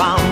found.